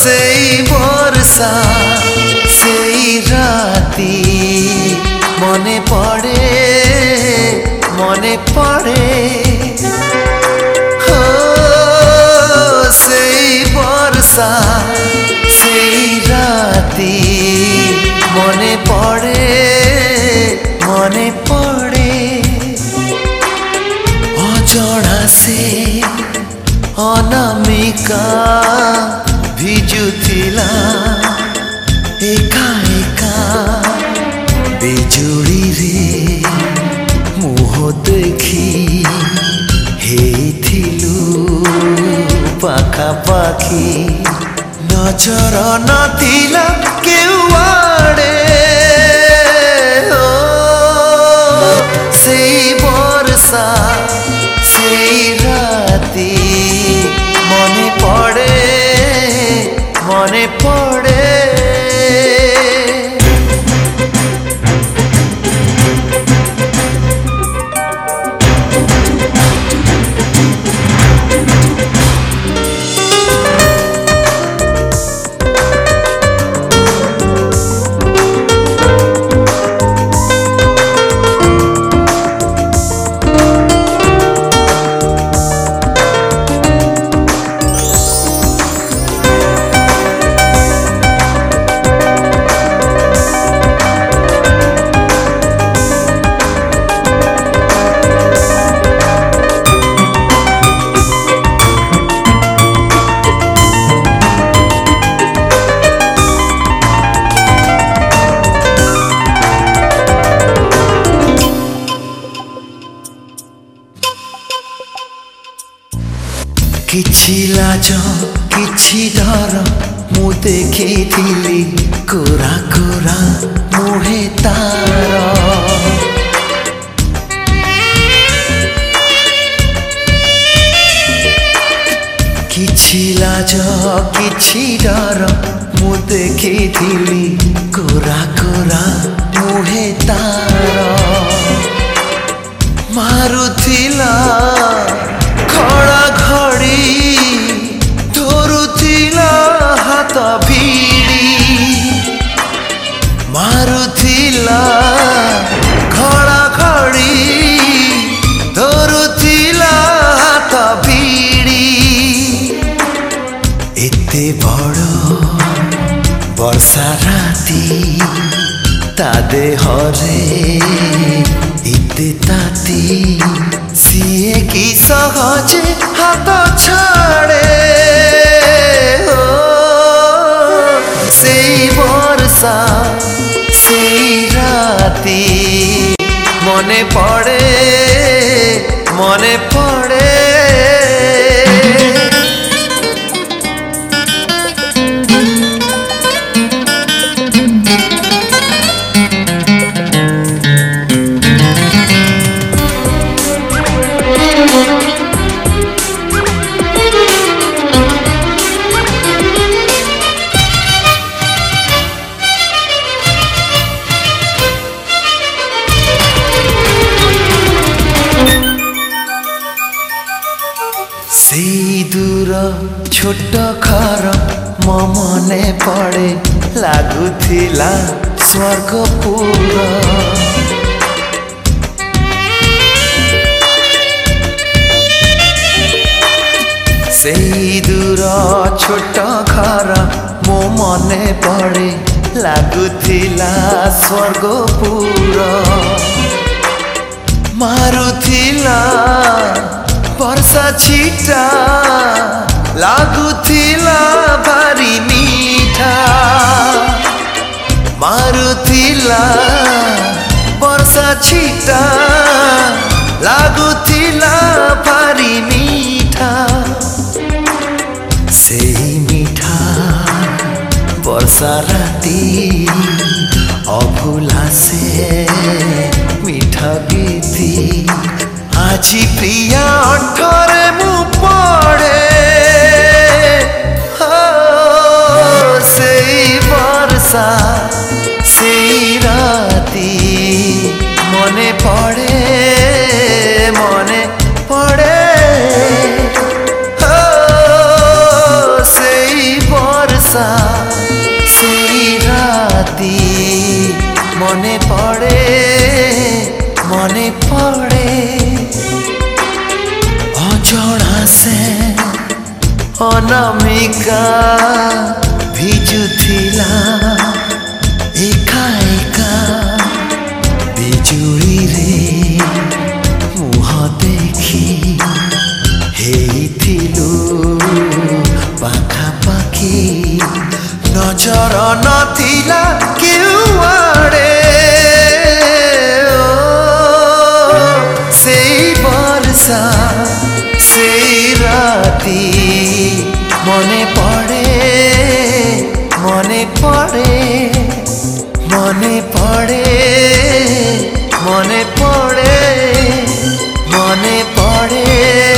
সেই বর্ষা সেই রাতি মনে পড়ে মনে পড়ে হো সেই বর্ষা সেই রাতি মনে পড়ে মনে ସେ ଅନାମିକା ଭିଜୁଥିଲା ଏକା ଏକା ବିଜୁଳିରେ ମୁହ ଦେଖି ହେଇଥିଲୁ ପାଖାପାଖି ନଜର ନଥିଲା କେ କିଛି ଲାଜ କିଛି ଡର ମୁଁ ଦେଖିଥିଲି କୋରା କୋରା ମୁହେ ତାର କିଛି ଲାଜ କିଛି ଡର ମୁଁ ଦେଖିଥିଲି କୋରା କୋରା ମୁହେ ତାର ମାରୁଥିଲା ମାରୁଥିଲା ଖଡ଼ା ଖଡ଼ି ଧରୁଥିଲା ହାତ ଭିଡ଼ି ଏତେ ବଡ଼ ବର୍ଷା ରାତି ତା ଦେହରେ ଏତେ ତାତି ସିଏ କି ସହଜେ ହାତ ଛାଡ଼େ রাতি মনে পড়ে মনে পড়ে ଦୂର ଛୋଟ ଘର ମୋ ମନେ ପଡ଼େ ଲାଗୁଥିଲା ସ୍ୱର୍ଗପୁର ସେଇ ଦୂର ଛୋଟ ଘର ମୋ ମନେ ପଡ଼େ ଲାଗୁଥିଲା ସ୍ୱର୍ଗପୁର छिटा लागु थिला भारी मिठा मारु थिला वर्षा छिटा लागु थिला भारी मिठा सेही मिठा वर्षा राति अभुला से मिठा गीती আজি প্রিয়া অঠরে মু পড়ে অনামিকা ভিজু থিলা একা একা বিজুড়িরে মুহা দেখি হেইথিলু পাখি নজর নথিলা কেউ আড়ে সেই বর্ষা মনে পড়ে মনে পড়ে মনে পড়ে